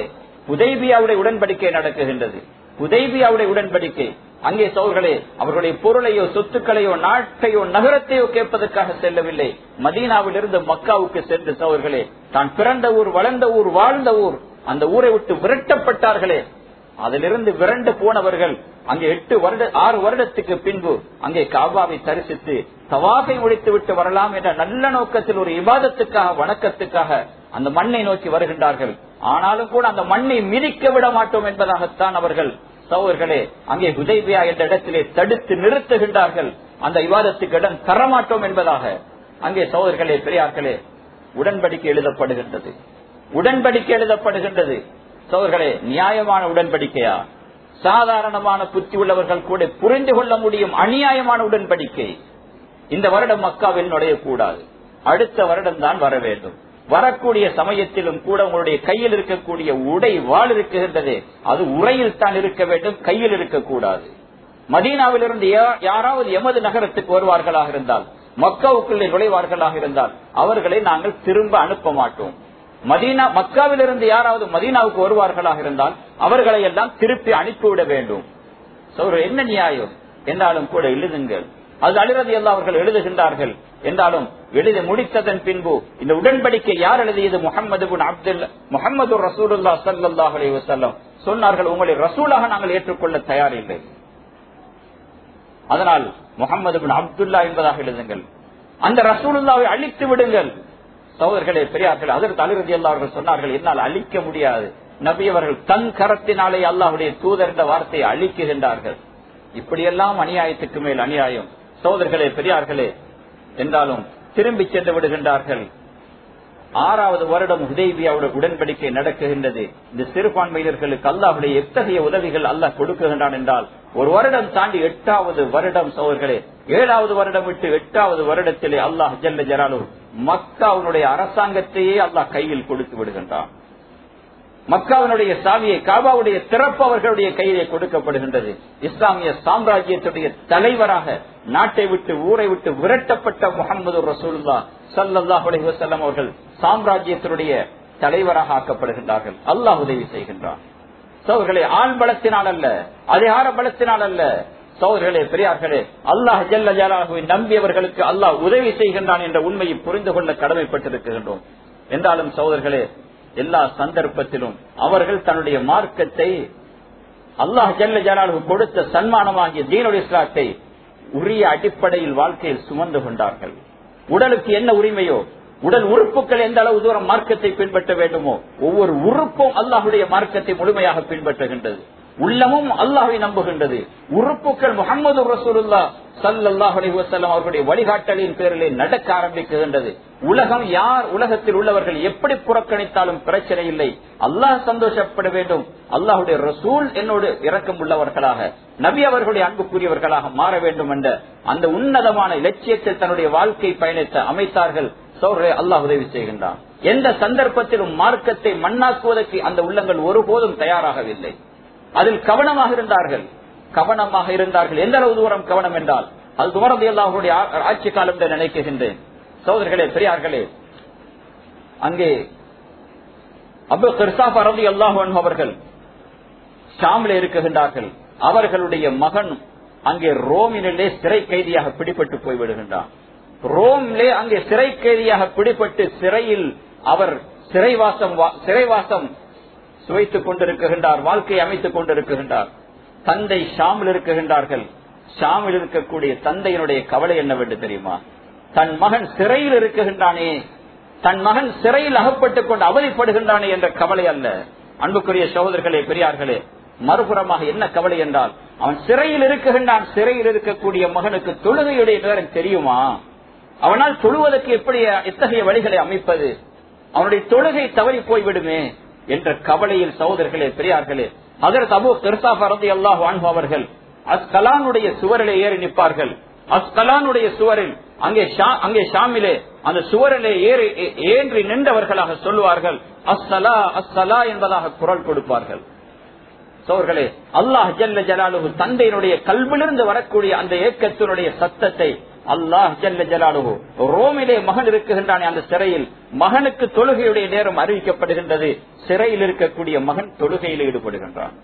உதய்பியாவுடைய உடன்படிக்கை நடக்குகின்றது. உதய்பியாவுடைய உடன்படிக்கை. அங்கே சோர்களே அவர்களுடைய பொருளையோ சொத்துக்களையோ நாட்டையோ நகரத்தையோ கேட்பதற்காக செல்லவில்லை. மதீனாவிலிருந்து மக்காவுக்கு சென்று சோர்களே தான் பிறந்த ஊர் வளர்ந்த ஊர் வாழ்ந்த ஊர் அந்த ஊரை விட்டு விரட்டப்பட்டார்களே. அதிலிருந்து விரண்டு போனவர்கள் அங்கே எட்டு வருட ஆறு வருடத்துக்கு பின்பு அங்கே காபாவை தரிசித்து தவாகை முடித்து விட்டு வரலாம் என்ற நல்ல நோக்கத்தில் ஒரு விவாதத்துக்காக வணக்கத்துக்காக அந்த மண்ணை நோக்கி வருகின்றார்கள். ஆனாலும் கூட அந்த மண்ணை மிதிக்க விட மாட்டோம் என்பதாகத்தான் அவர்கள் சௌர்களே அங்கே ஹுதைபியா என்ற இடத்திலே தடுத்து நிறுத்துகின்றார்கள். அந்த விவாதத்துக்கு இடம் தரமாட்டோம் என்பதாக அங்கே சௌர்களே பெரியார்களே உடன்படிக்கை எழுதப்படுகின்றது. உடன்படிக்கை எழுதப்படுகின்றது. சோர்களே நியாயமான உடன்படிக்கையா? சாதாரணமான புத்தி உள்ளவர்கள் கூட புரிந்து கொள்ள முடியும் அநியாயமான உடன்படிக்கை. இந்த வருடம் மக்காவில் நுழையக்கூடாது. அடுத்த வருடம் தான் வர வேண்டும். வரக்கூடிய சமயத்திலும் கூட உங்களுடைய கையில் இருக்கக்கூடிய உடை வாழ் இருக்குகின்றது. அது உரையில் தான் இருக்க வேண்டும் கையில் இருக்கக்கூடாது. மதீனாவிலிருந்து யாராவது எமது நகரத்துக்கு வருவார்களாக இருந்தால் மக்காவுக்குள்ளே நுழைவார்களாக இருந்தால் அவர்களை நாங்கள் திரும்ப அனுப்ப மாட்டோம். மதீனா மக்காவிலிருந்து யாராவது மதீனாவுக்கு வருவார்களாக இருந்தால் அவர்களை எல்லாம் திருப்பி அனுப்பிவிட வேண்டும். என்ன நியாயம்? என்றாலும் கூட எழுதுங்கள். அது அழுறது எல்லாம் அவர்கள் எழுதுகின்றார்கள். என்றாலும் எழுதி முடித்ததன் பின்பு இந்த உடன்படிக்கை யார் எழுதியது? முகமது குன் அப்துல் முகமது ரசூலுல்லா சல்லாஹ் அலி வசல்லம் சொன்னார்கள் உங்களை ரசூலாக நாங்கள் ஏற்றுக்கொள்ள தயாரில்லை. அதனால் முகமது குன் அப்துல்லா என்பதாக எழுதுங்கள். அந்த ரசூலுல்லாவை அழித்து விடுங்கள். சகோதரர்களே பெரியார்கள் அதற்கு அழுறது அவர்கள் சொன்னார்கள் என்னால் அழிக்க முடியாது. நபி அவர்கள் தன் கரத்தினாலே அல்லாஹுடைய தூதர் என்ற வார்த்தையை அழிக்குகின்றார்கள். இப்படியெல்லாம் அநியாயத்துக்கு மேல் அநியாயம். சகோதரர்களே பெரியார்களே என்றாலும் திரும்பி சென்று விடுகின்றார்கள். ஆறாவது வருடம் ஹுதைபியாவுடைய உடன்படிக்கை நடக்குகின்றது. இந்த சிறுபான்மையினர்களுக்கு அல்லாஹுடைய எத்தகைய உதவிகள் அல்லாஹ் கொடுக்குகின்றான் என்றால் ஒரு வருடம் தாண்டி எட்டாவது வருடம் சோழர்களே ஏழாவது வருடம் விட்டு எட்டாவது வருடத்திலே அல்லாஹ் ஜல்ல ஜலாலு மக்காவுடைய அரசாங்கத்தையே அல்லாஹ் கையில் கொடுத்து விடுகின்றான். மக்காவினுடைய சாவியை காபாவுடைய திறப்பு அவர்களுடைய கையிலே கொடுக்கப்படுகின்றது. இஸ்லாமிய சாம்ராஜ்யத்துடைய தலைவராக நாட்டை விட்டு ஊரை விட்டு விரட்டப்பட்ட முகமது ரசூல்லா சல்லாஹ் அலைஹி அவர்கள் சாம்ராஜ்யத்தினுடைய தலைவராக ஆக்கப்படுகின்றார்கள். அல்லாஹ் உதவி செய்கின்றான். சோர்களே ஆள் பலத்தினால் அல்ல அதிகார பலத்தினால் அல்ல. சோதர்களே பெரியார்களே அல்லாஹ் ஜல்ல ஜலாஹுவை நம்பியவர்களுக்கு அல்லாஹ் உதவி செய்கின்றான் என்ற உண்மையை புரிந்து கொள்ள கடமைப்பட்டிருக்கின்றோம். என்றாலும் சோதர்களே எல்லா சந்தர்ப்பத்திலும் அவர்கள் தன்னுடைய மார்க்கத்தை அல்லாஹ் ஜல்ல ஜலாலு கொடுத்த சன்மானமாகிய தீனுடைய இஸ்லாத்தை உரிய அடிப்படையில் வாழ்க்கையில் சுமந்து கொண்டார்கள். உடலுக்கு என்ன உரிமையோ உடல் உறுப்புகள் எந்த அளவு தூரம் மார்க்கத்தை பின்பற்ற வேண்டுமோ ஒவ்வொரு உறுப்பும் அல்லாஹுடைய மார்க்கத்தை முழுமையாக பின்பற்றுகின்றது. உள்ளமும் அல்லாஹை நம்புகின்றது. உறுப்புகள் முகமது ரசூலுல்லா சல்லாஹ் அலிவசல்லம் அவர்களுடைய வழிகாட்டலின் பேரிலே நடக்க ஆரம்பிக்குகின்றது உலகம் யார் உலகத்தில் உள்ளவர்கள் எப்படி புறக்கணித்தாலும் பிரச்சனை இல்லை. அல்லாஹ் சந்தோஷப்பட வேண்டும். அல்லாஹுடைய ரசூல் என்னோடு இரக்கம் உள்ளவர்களாக நபி அவர்களுடைய அன்புக்குரியவர்களாக மாற வேண்டும் என்ற அந்த உன்னதமான இலட்சியத்தில் தன்னுடைய வாழ்க்கை பயணித்த அமைத்தார்கள் சோழரை அல்லாஹ் உதவி செய்கின்றான். எந்த சந்தர்ப்பத்திலும் மார்க்கத்தை மண்ணாக்குவதற்கு அந்த உள்ளங்கள் ஒருபோதும் தயாராகவில்லை. அதில் கவனமாக இருந்தார்கள். கவனமாக இருந்தார்கள். எந்த அளவு தூரம் கவனம் என்றால் அது துமரது அல்லாஹுடைய ஆட்சி காலம் என்று நினைக்கின்றேன். சோதர்களே பெரியார்களே அங்கே அபு கிறிஸ்தாப் அரபு எல்லாஹன் அவர்கள் ஷாமில் இருக்குகின்றார்கள் அவர்களுடைய மகன் அங்கே ரோமினிலே சிறை கைதியாக பிடிபட்டு போய்விடுகின்றான் ரோம்லே அங்கே சிறை கைதியாக பிடிபட்டு சிறையில் அவர் சிறைவாசம் வா- சிறைவாசம் சுவைத்துக் கொண்டிருக்கின்றார் வாழ்க்கையை அமைத்துக் கொண்டிருக்கின்றார். தந்தை ஷாமில் இருக்குகின்றார்கள் ஷாமில் இருக்கக்கூடிய தந்தையினுடைய கவலை என்னவென்று தெரியுமா? தன் மகன் சிறையில் இருக்குகின்றானே தன் மகன் சிறையில் அகப்பட்டுக் கொண்டு அவதிப்படுகின்றானே என்ற கவலை அல்ல. அன்புக்குரிய சகோதரர்களே பெரியார்களே மறுபுறமாக என்ன கவலை என்றால் அவன் சிறையில் இருக்குகின்றான் சிறையில் இருக்கக்கூடிய மகனுக்கு தொழுகையுடைய நேரம் தெரியுமா? அவனால் தொழுவதற்கு எப்படி எத்தகைய வழிகளை அமைப்பது? அவனுடைய தொழுகை தவறி போய்விடுமே. என்ற கவலையில் சகோதரர்களே பெரியார்களே அதற்கு அபு பெருசா பரதி அல்லாஹ் அவர்கள் அஸ்கலானுடைய சுவரிலே ஏறி நிற்பார்கள். அஸ்கலானுடைய சுவரில் அங்கே அங்கே ஷாமிலே அந்த சுவரிலே ஏறி ஏ- ஏன்றி நின்றவர்களாக சொல்லுவார்கள் அஸ்ஸலா அஸ்ஸலா என்பதாக குரல் கொடுப்பார்கள். சோர்களே அல்லாஹ் ஜல்ல ஜலாலு தந்தையினுடைய கல்விலிருந்து வரக்கூடிய அந்த ஏக்கத்தினுடைய சத்தத்தை அல்லாஹ் ஜல்ல ஜலாலுஹு. ரோமிலே மகன் இருக்குகின்றானே அந்த சிறையில். மகனுக்கு தொழுகையுடைய நேரம் அறிவிக்கப்படுகின்றது. சிறையில் இருக்கக்கூடிய மகன் தொழுகையில் ஈடுபடுகின்றான்.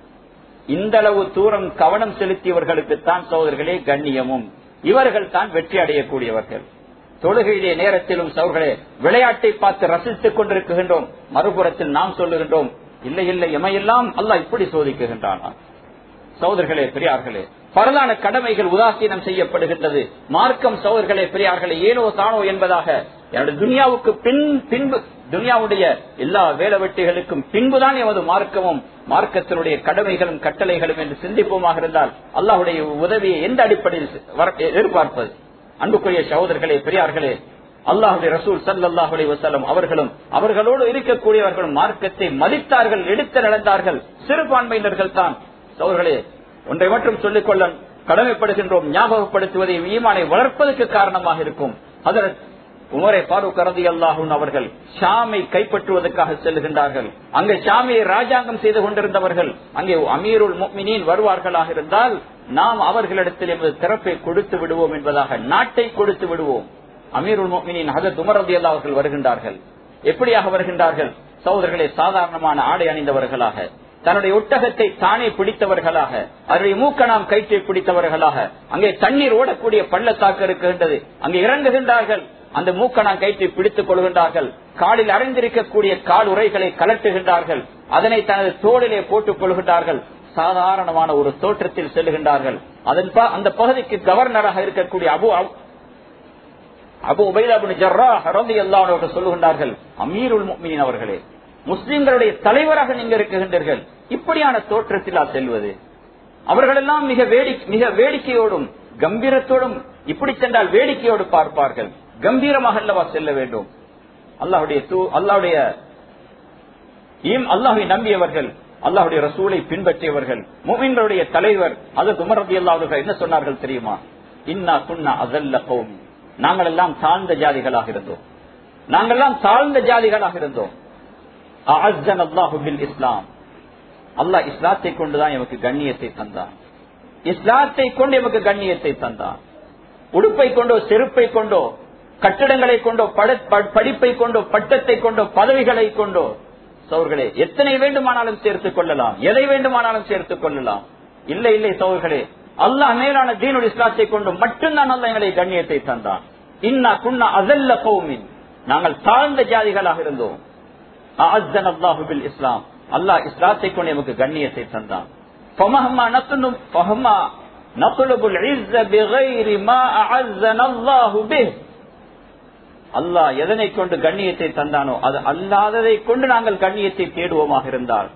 இந்த அளவு தூரம் கவனம் செலுத்தியவர்களுக்கு தான் சோதர்களே கண்ணியமும். இவர்கள் தான் வெற்றி அடையக்கூடியவர்கள். தொழுகையிலே நேரத்திலும் சோர்களே விளையாட்டை பார்த்து ரசித்துக் கொண்டிருக்கின்றோம். மறுபுறத்தில் நாம் சொல்லுகின்றோம் இல்லை இல்லை எமையெல்லாம் அல்லாஹ் இப்படி சோதிக்குகின்றானா? சோதர்களே பெரியார்களே பரலான கடமைகள் உதாசீனம் செய்யப்படுகின்றது. மார்க்கம் சோழர்களே பெரியார்களே ஏனோ தானோ என்பதாக என்னுடைய துனியாவுக்கு பின் பின்பு துனியாவுடைய எல்லா வேலை வெட்டிகளுக்கும் பின்புதான் எமது மார்க்கமும் மார்க்கத்தினுடைய கடமைகளும் கட்டளைகளும் என்று சிந்திப்போமாக இருந்தால் அல்லாஹுடைய உதவியை எந்த அடிப்படையில் எதிர்பார்ப்பது? அன்புக்குரிய சகோதரர்களே பெரியார்களே அல்லாஹுடைய ரசூல் சல்லாஹ் அலி வசல்லம் அவர்களும் அவர்களோடு இருக்கக்கூடியவர்களும் மார்க்கத்தை மதித்தார்கள் எடுத்து நடந்தார்கள் சிறுபான்மையினர்கள் தான். சகோதரர்களே ஒன்றை மட்டும் சொல்லிக்கொள்ள கடமைப்படுகின்றோம் ஞாபகப்படுத்துவதை ஈமானை வளர்ப்பதற்கு காரணமாக இருக்கும். அதற்கு உமரை பாரூக் கரதி அல்லாஹூன் அவர்கள் ஷாமை கைப்பற்றுவதற்காக செல்கின்றார்கள் அங்கே ஷாமியை ராஜாங்கம் செய்து கொண்டிருந்தவர்கள் அங்கே அமீருல் முக்மினின் வருவார்களாக இருந்தால் நாம் அவர்களிடத்தில் எமது திறப்பை கொடுத்து விடுவோம் என்பதாக நாட்டை கொடுத்து விடுவோம். அமீருல் முக்மினின் ஹசத் உமர் ரதி அல்லா அவர்கள் வருகின்றார்கள். எப்படியாக வருகின்றார்கள்? சகோதரர்களே சாதாரணமான ஆடை அணிந்தவர்களாக. தன்னுடைய ஒட்டகத்தை தானே பிடித்தவர்களாக அதனுடைய மூக்கணாம் கயிற்றை பிடித்தவர்களாக அங்கே தண்ணீர் ஓடக்கூடிய பள்ளத்தாக்கு இருக்கின்றது. அங்கே இறங்குகின்றார்கள். அந்த மூக்கணாம் கயிற்றை பிடித்துக் கொள்கின்றார்கள். காலில் அறைந்திருக்கக்கூடிய கால் உரைகளை கலட்டுகின்றார்கள். அதனை தனது தோளிலே போட்டுக் கொள்கின்றார்கள். சாதாரணமான ஒரு தோற்றத்தில் செல்லுகின்றார்கள். அதன் ப- அந்த பகுதிக்கு கவர்னராக இருக்கக்கூடிய அபு அபு உபைதாபின் ஜர்ரா ஹரதி அவர்கள் சொல்லுகின்றார்கள் அமீருல் மீன் அவர்களே முஸ்லிம்களுடைய தலைவராக நீங்க இருக்குகின்றீர்கள் இப்படியான தோற்றத்தில் செல்வது? அவர்களெல்லாம் மிக வேடி மிக வேடிக்கையோடும் கம்பீரத்தோடும் இப்படி சென்றால் வேடிக்கையோடு பார்ப்பார்கள். கம்பீரமாக அல்லவா செல்ல வேண்டும்? அல்லாஹுடைய தூ- ஈம் அல்லாஹை நம்பியவர்கள் அல்லாஹுடைய ரசூலை பின்பற்றியவர்கள் மோமின்களுடைய தலைவர் அது துமரதி அல்லாவுகள் என்ன சொன்னார்கள் தெரியுமா? இன்னா குன்னா அதல்ல கோமி. நாங்கள் எல்லாம் தாழ்ந்த ஜாதிகளாக இருந்தோம். நாங்கள் எல்லாம் தாழ்ந்த ஜாதிகளாக இருந்தோம். இஸ்லாம். அல்லாஹ் இஸ்லாத்தை கொண்டுதான் எமக்கு கண்ணியத்தை தந்தான். இஸ்லாத்தை கொண்டு எமக்கு கண்ணியத்தை தந்தான். உடுப்பை கொண்டோ செருப்பை கொண்டோ கட்டிடங்களை கொண்டோ பட- படிப்பை கொண்டோ பட்டத்தை கொண்டோ பதவிகளை கொண்டோ சோர்களே எத்தனை வேண்டுமானாலும் சேர்த்துக் கொள்ளலாம். எதை வேண்டுமானாலும் சேர்த்துக் கொள்ளலாம். இல்லை இல்லை சோர்களே அல்லாஹ் மேலான தீனுல் இஸ்லாத்தை கொண்டு மட்டும்தான் அல்ல எங்களை கண்ணியத்தை தந்தான். இன்னா குன்னா அதல்ல கோமின். நாங்கள் தாழ்ந்த ஜாதிகளாக இருந்தோம். இஸ்லாம் அல்லாஹ் இஸ்லாத்தை கொண்டு நமக்கு கண்ணியத்தை தந்தான். அல்லாஹ் எதனை கொண்டு கண்ணியத்தை தந்தானோ அது அல்லாததை கொண்டு நாங்கள் கண்ணியத்தை தேடுவோமாக இருந்தால்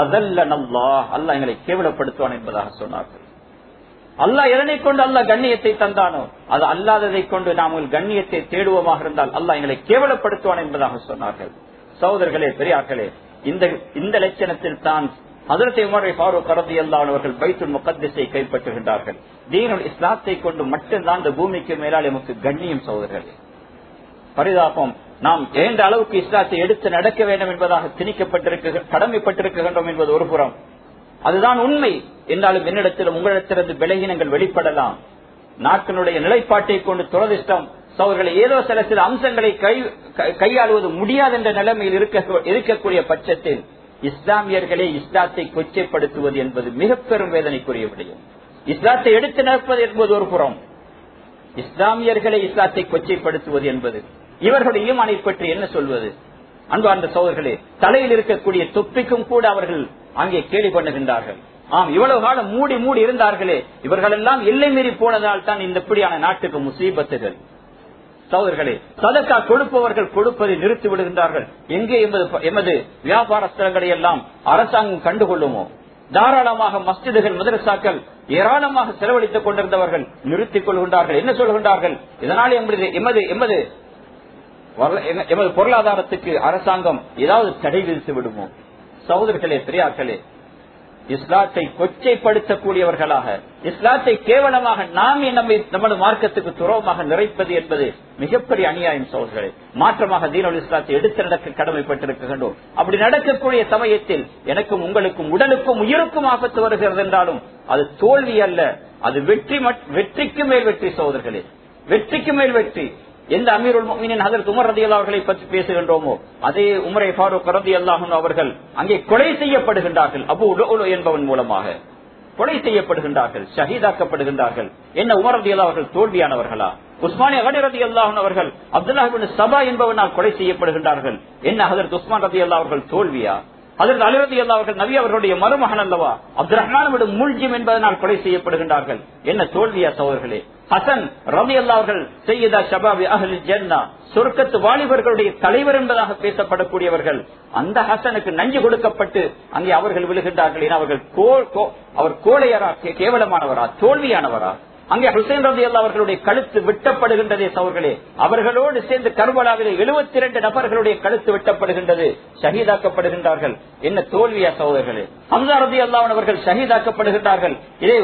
அதல்ல நல்லாஹ் அல்லாஹ் எங்களை கேவலப்படுத்துவான் என்பதாக சொன்னார்கள். அல்லாஹ் எதனை கொண்டு அல்லாஹ் கண்ணியத்தை தந்தானோ அது அல்லாததை கொண்டு நாம் கண்ணியத்தை தேடுவோமாக இருந்தால் அல்லாஹ் எங்களை கேவலப்படுத்துவான் என்பதாக சொன்னார்கள். சகோதரர்களே பெரியார்களே இந்த இந்த லட்சணத்தில் தான் அதரத்தை உமரை ஃபாரூக் கரதி அவர்கள் பைத்துல் முகத்திசை கைப்பற்றுகின்றார்கள். தீனுல் இஸ்லாத்தை கொண்டு மட்டும்தான் இந்த பூமிக்கு மேலால் எமக்கு கண்ணியம் சகோதரர்களே. பரிதாபம் நாம் எந்த அளவுக்கு இஸ்லாத்தை எடுத்து நடக்க வேண்டும் என்பதாக திணிக்கப்பட்டிருக்க கடமைப்பட்டிருக்கின்றோம் என்பது ஒரு புறம். அதுதான் உண்மை. என்றாலும் என்னிடத்திலும் உங்களிடத்திலிருந்து விலகினங்கள் வெளிப்படலாம். நாட்டினுடைய நிலைப்பாட்டை கொண்டு துரதிஷ்டம் அவர்களை ஏதோ சில சில அம்சங்களை கையாளுவது முடியாது என்ற நிலைமையில் இருக்கக்கூடிய பட்சத்தில் இஸ்லாமியர்களே இஸ்லாத்தை கொச்சைப்படுத்துவது என்பது மிக பெரும் வேதனைக்குரிய விடயம். இஸ்லாத்தை எடுத்து நடப்பது என்பது ஒரு புறம். இஸ்லாமியர்களை இஸ்லாத்தை கொச்சைப்படுத்துவது என்பது. இவர்களுடைய ஈமானை பற்றி என்ன சொல்வது? அன்பார்ந்த சோதர்களே தலையில் இருக்கக்கூடிய தொப்பிக்கும் கூட அவர்கள் அங்கே கேலி பண்ணுகின்றார்கள். ஆம் இவ்வளவு காலம் மூடி மூடி இருந்தார்களே. இவர்களெல்லாம் எல்லை மீறி போனதால் தான் இந்த இப்படியான நாட்டுக்கு முசீபத்துகள். சோதர்களே சதக்கா கொடுப்பவர்கள் கொடுப்பதை நிறுத்தி விடுகின்றார்கள். எங்கே எமது எமது வியாபார ஸ்தலங்களை எல்லாம் அரசாங்கம் கண்டுகொள்ளுமோ? தாராளமாக மஸ்ஜிதுகள் மதரசாக்கள் ஏராளமாக செலவழித்துக் கொண்டிருந்தவர்கள் நிறுத்திக் கொள்கின்றார்கள். என்ன சொல்கின்றார்கள்? இதனால் எமது எமது எமது எமது பொருளாதாரத்துக்கு அரசாங்கம் ஏதாவது தடை விதித்து விடுமோ? சகோதரர்களே பெரியார்களே இஸ்லாத்தை கொச்சைப்படுத்தக்கூடியவர்களாக இஸ்லாத்தை கேவலமாக நாம் நம்மை நமது மார்க்கத்துக்கு துரோகமாக நிறைப்பது என்பது மிகப்பெரிய அநியாயம் சோதர்களே. மாற்றமாக தீனல் இஸ்லாத்தை எடுத்து நடக்க கடமைப்பட்டிருக்கின்றோம். அப்படி நடக்கக்கூடிய சமயத்தில் எனக்கும் உங்களுக்கும் உடலுக்கும் உயிருக்கும் ஆபத்து வருகிறது என்றாலும் அது தோல்வி அல்ல. அது வெற்றி வெற்றிக்கு மேல் வெற்றி சோதர்களே. வெற்றிக்கு மேல் வெற்றி. எந்த அமீருல் மொமினின் ஹதரத் உமர் ரதி அவர்களை பற்றி பேசுகின்றோமோ அதே உமரை ஃபாரூக் ரதி அல்லாஹன் அவர்கள் அங்கே கொலை செய்யப்படுகின்றார்கள். அபு உலு என்பவன் மூலமாக கொலை செய்யப்படுகின்றார்கள் ஷஹீதாக்கப்படுகின்றார்கள். என்ன உமர் ரதி அவர்கள் தோல்வியானவர்களா? உஸ்மானி அகடி ரதி அல்லாஹன் அவர்கள் அப்துல்லாஹிபின் சபா என்பவனால் கொலை செய்யப்படுகின்றார்கள். என்ன ஹதரத் உஸ்மான் ரதி அல்லா அவர்கள் தோல்வியா? அதற்கு அலுவலி அல்லா அவர்கள் நபி அவர்களுடைய மருமகன் அல்லவா? அப்து ரஹ்மான் முல்ஜிம் என்பதனால் கொலை செய்யப்படுகின்றார்கள். என்ன தோல்வியா சோழர்களே ஹசன் ரவி அல்லாவர்கள் செய்யதா ஷபாபி அகலில் ஜென்னா சொர்க்கத்து வாலிபர்களுடைய தலைவர் என்பதாக பேசப்படக்கூடியவர்கள். அந்த ஹசனுக்கு நஞ்சு கொடுக்கப்பட்டு அங்கே அவர்கள் விழுகின்றார்கள். என அவர்கள் அவர் கோழையரா கேவலமானவரா தோல்வியானவரா? அங்கே ஹுசேன் ரவி அல்லா அவர்களுடைய கழுத்து வெட்டப்படுகின்றதே சவர்களே அவர்களோடு சேர்ந்து கர்பலாவிலே எழுபத்தி இரண்டு நபர்களுடைய கழுத்து வெட்டப்படுகின்றது. ஷஹீதாக்கப்படுகின்றார்கள். என்ன தோல்வியா சகோதரர்களே ஹம்சா ரதி அல்லாவன் அவர்கள் ஷஹீதாக்கப்படுகின்றார்கள். இதே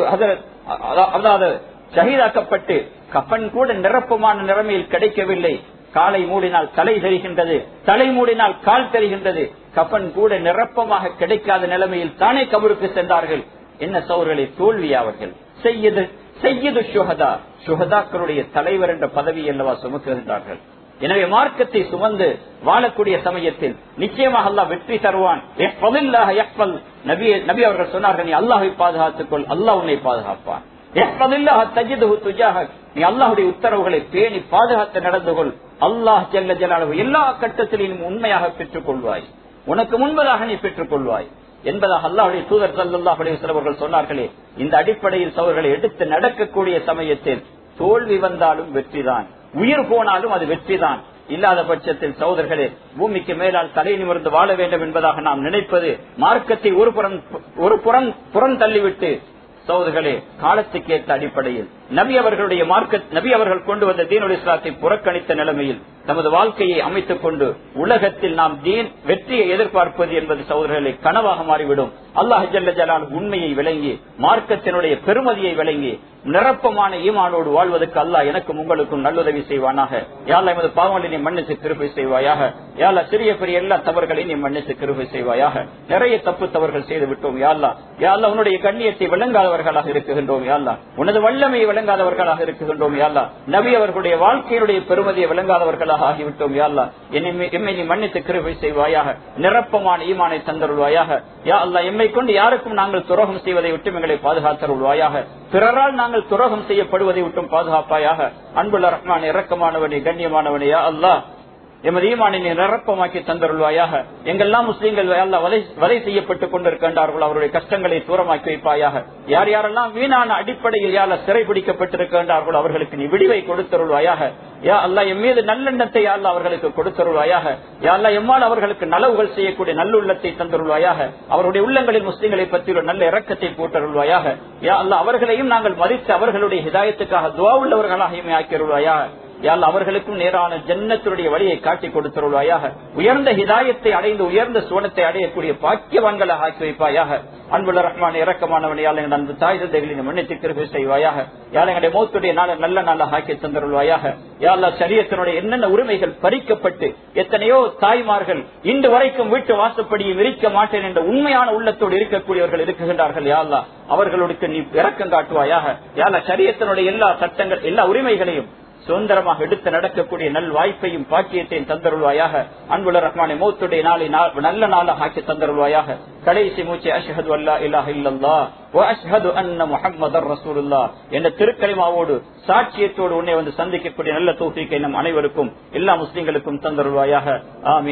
அதாவது ஷஹீதாக்கப்பட்டு கப்பன் கூட நிரப்பமான நிலைமையில் கிடைக்கவில்லை. காலை மூடினால் தலை தெரிகின்றது. தலை மூடினால் கால் தெரிகின்றது. கப்பன் கூட நிரப்பமாக கிடைக்காத நிலைமையில் தானே கபருக்கு சென்றார்கள். என்ன சோர்களை தோல்வி அவர்கள்? செய்யது செய்யது சுகதா சுகதாக்களுடைய தலைவர் என்ற பதவி அல்லவா சுமக்குகின்றார்கள். எனவே மார்க்கத்தை சுமந்து வாழக்கூடிய சமயத்தில் நிச்சயமாக அல்லாஹ் வெற்றி தருவான். நபி அவர்கள் சொன்னார்கள் நீ அல்லாஹை பாதுகாத்துக் கொள் அல்லாஹ் உன்னை பாதுகாப்பான். நீ அல்லாஹுடைய உத்தரவுகளை பேணி பாதுகாத்து நடந்து கொள். அல்லாஹ் ஜல்ல ஜலாலு எல்லா கட்டத்திலும் உண்மையாக பெற்றுக் கொள்வாய் உனக்கு முன்பதாக நீ பெற்றுக் கொள்வாய் என்பதாக அல்லாவுடைய தூதர் சல்லாஹுடைய சிலவர்கள் சொன்னார்களே இந்த அடிப்படையில் சவர்களை எடுத்து நடக்கக்கூடிய சமயத்தில் தோல்வி வந்தாலும் வெற்றிதான். உயிர் போனாலும் அது வெற்றிதான். இல்லாத பட்சத்தில் சகோதரர்களே பூமிக்கு மேலால் தலை நிமிர்ந்து வாழ வேண்டும் என்பதாக நாம் நினைப்பது மார்க்கத்தை ஒரு புறம் ஒரு புறம் புறம் தள்ளிவிட்டு சகோதரர்களே காலத்துக்கேற்ற அடிப்படையில் நபி அவர்களுடைய மார்க்க நபி அவர்கள் கொண்டு வந்த தீனுல் இஸ்லாத்தை புறக்கணித்த நிலைமையில் தமது வாழ்க்கையை அமைத்துக் கொண்டு உலகத்தில் நாம் தீன் வெற்றியை எதிர்பார்ப்பது என்பது சகோதரர்களை கனவாக மாறிவிடும். அல்லாஹ் ஜல்ல உண்மையை விளங்கி மார்க்கத்தினுடைய பெருமதியை விளங்கி நிரப்பமான ஈமானோடு வாழ்வதற்கு அல்லாஹ் எனக்கும் உங்களுக்கும் நல்லுதவி செய்வானாக. யாழ் எமது பாவங்களை நீ மன்னித்து கிருபை செய்வாயாக. யாழ் சிறிய பெரிய எல்லா தவறுகளையும் நீ மன்னித்து கிருபை செய்வாயாக. நிறைய தப்பு தவறுகள் செய்து விட்டோம் யாழ்லா யாழ்லா உன்னுடைய கண்ணியத்தை விளங்காதவர்களாக இருக்குகின்றோம் யாழ்லா உனது வல்லமையை விளங்காதவர்களாக இருக்கின்றோம் யாழ்லா நபி அவர்களுடைய வாழ்க்கையினுடைய பெருமதியை விளங்காதவர்களாக ஆகிவிட்டோம் யாழ்லா எம்மை நீ மன்னித்து கிருபை செய்வாயாக நிரப்பமான ஈமானை தந்தருள்வாயாக. யா அல்லா எம்மை கொண்டு யாருக்கும் நாங்கள் துரோகம் செய்வதை விட்டு எங்களை பாதுகாத்தருள்வாயாக. பிறரால் நாங்கள் துரோகம் செய்யப்படுவதை விட்டும் பாதுகாப்பாயாக. அன்புள்ள ரஹ்மான் இறக்கமானவனே கண்ணியமானவனே யா அல்லா எமது ஈமானினை நிரப்பமாக்கி தந்தருள்வாயாக. எங்கெல்லாம் முஸ்லீம்கள் வலை செய்யப்பட்டுக் கொண்டிருக்கின்றார்கள் அவருடைய கஷ்டங்களை தூரமாக்கி வைப்பாயாக. யார் யாரெல்லாம் வீணான அடிப்படையில் யார சிறை பிடிக்கப்பட்டிருக்கின்றார்கள் அவர்களுக்கு நீ விடிவை கொடுத்தருள்வாயாக. யா அல்லா எம் மீது நல்லெண்ணத்தை யாழ்ல அவர்களுக்கு கொடுத்தருள்வாயாக. யா அல்லா எம்மால் அவர்களுக்கு நலவுகள் செய்யக்கூடிய நல்லுள்ளத்தை தந்தருள்வாயாக. அவருடைய உள்ளங்களில் முஸ்லீம்களை பற்றி ஒரு நல்ல இறக்கத்தை போட்டருள்வாயாக யா அல்லா அவர்களையும் நாங்கள் மதித்து அவர்களுடைய ஹிதாயத்துக்காக துவா உள்ளவர்களாக ஆக்கியருள்வாயாக யாழ் அவர்களுக்கும் நேரான ஜன்னத்தினுடைய வழியை காட்டி கொடுத்தருள்வாயாக. உயர்ந்த ஹிதாயத்தை அடைந்து உயர்ந்த சுவனத்தை அடையக்கூடிய பாக்கியவான்களை ஆக்கி வைப்பாயாக. அன்புள்ள ரஹ்மான் இறக்கமானவனை யாழ் எங்கள் அன்பு தாய் தந்தைகளின் மன்னித்து செய்வாயாக. யாழ் எங்களுடைய மூத்துடைய நாள நல்ல நாள ஆக்கி தந்தருள்வாயாக. யாழ்லா சரியத்தினுடைய என்னென்ன உரிமைகள் பறிக்கப்பட்டு எத்தனையோ தாய்மார்கள் இன்று வரைக்கும் வீட்டு வாசப்படியை விரிக்க மாட்டேன் என்ற உண்மையான உள்ளத்தோடு இருக்கக்கூடியவர்கள் இருக்குகின்றார்கள் யாழ்லா அவர்களுக்கு நீ இறக்கம் காட்டுவாயாக. யாழ்லா சரியத்தினுடைய எல்லா சட்டங்கள் எல்லா உரிமைகளையும் சுதந்திரமாக எடுத்து நடக்கக்கூடிய நல் வாய்ப்பையும் பாக்கியத்தையும் தந்தருள்வாயாக. அன்புல ரஹ்மானை மௌத்துடைய நாளை நல்ல நாளாக ஆக்கி தந்தருள்வாயாக. கடைசி மூச்சு அஷ்ஹது அல்லா இலாஹ இல்லல்லா அஷ்ஹது அன்ன முஹம்மதர் ரசூலுல்லாஹ். என்ற திருக்கலிமாவோடு சாட்சியத்தோடு உன்னை வந்து சந்திக்கக்கூடிய நல்ல தௌஃபீக்கை நம் அனைவருக்கும் எல்லா முஸ்லிம்களுக்கும் தந்தருள்வாயாக. ஆமீன்.